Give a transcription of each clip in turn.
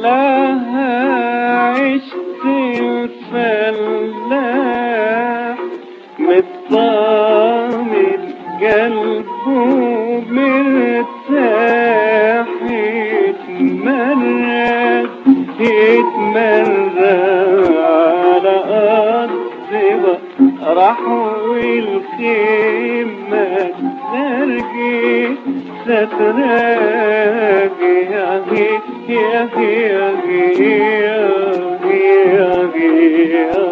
محلاها عشت الفلاح مطمن قلبه مرتاح يتمرد يتمرد على أرض راح والخيمة ترقي ستراقي يا هي يا هي يا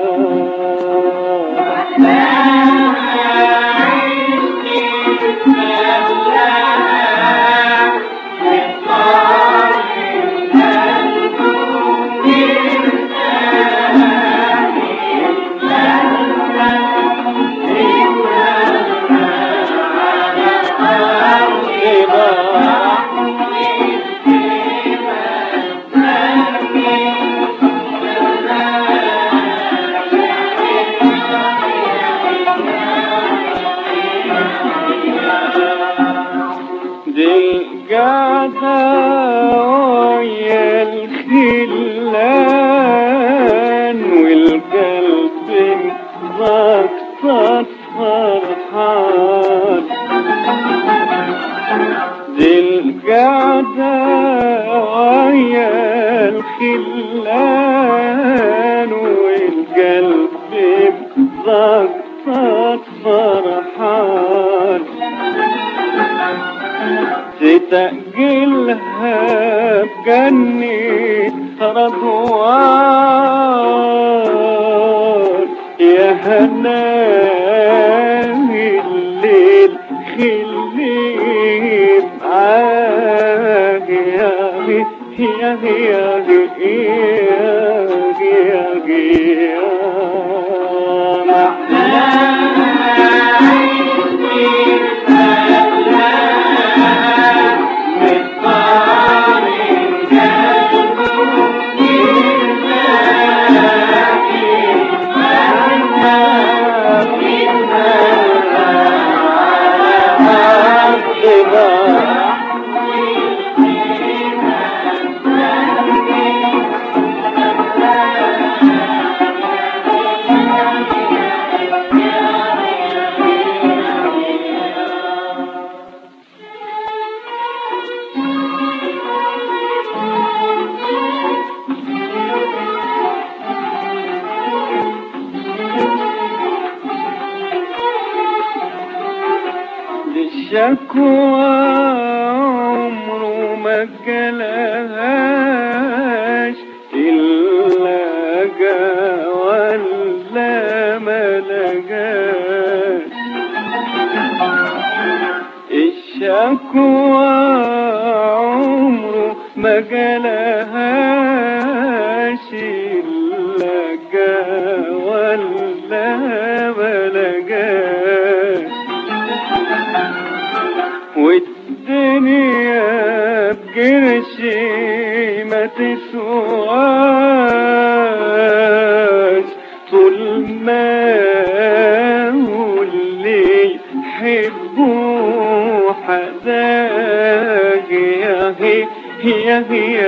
ويا الخلان والقلب فرحان. دي القعدة ويا الخلان والقلب مزقطط فرحان. تتأجلها بجنة رضوان يا هنام Shiva الشكوى عمره ما جالهاش إلا جا ولا ما الشكوى عمره ما جالهاش هو اللي يحبه حداك يا هي يا هي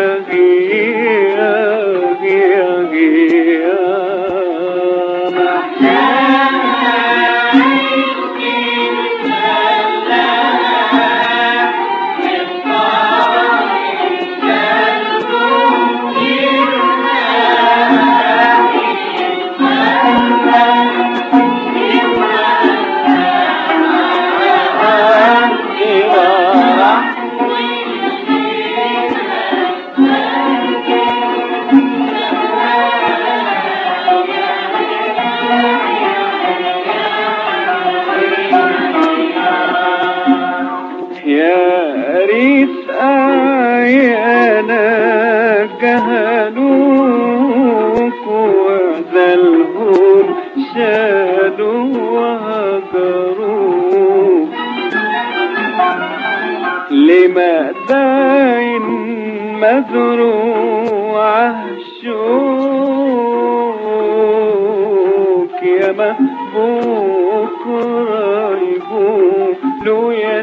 داين مزروع الشوك يا مهبوك رايبوك لو يا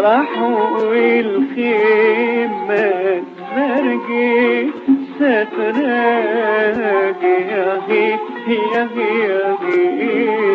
راح والخيمة ترقي ستراقي يا هي يا هي يا هي